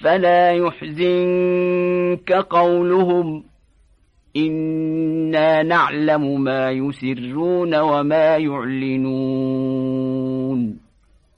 فلا يحزنك قولهم. إنا نعلم ما يسرون وما يعلنون.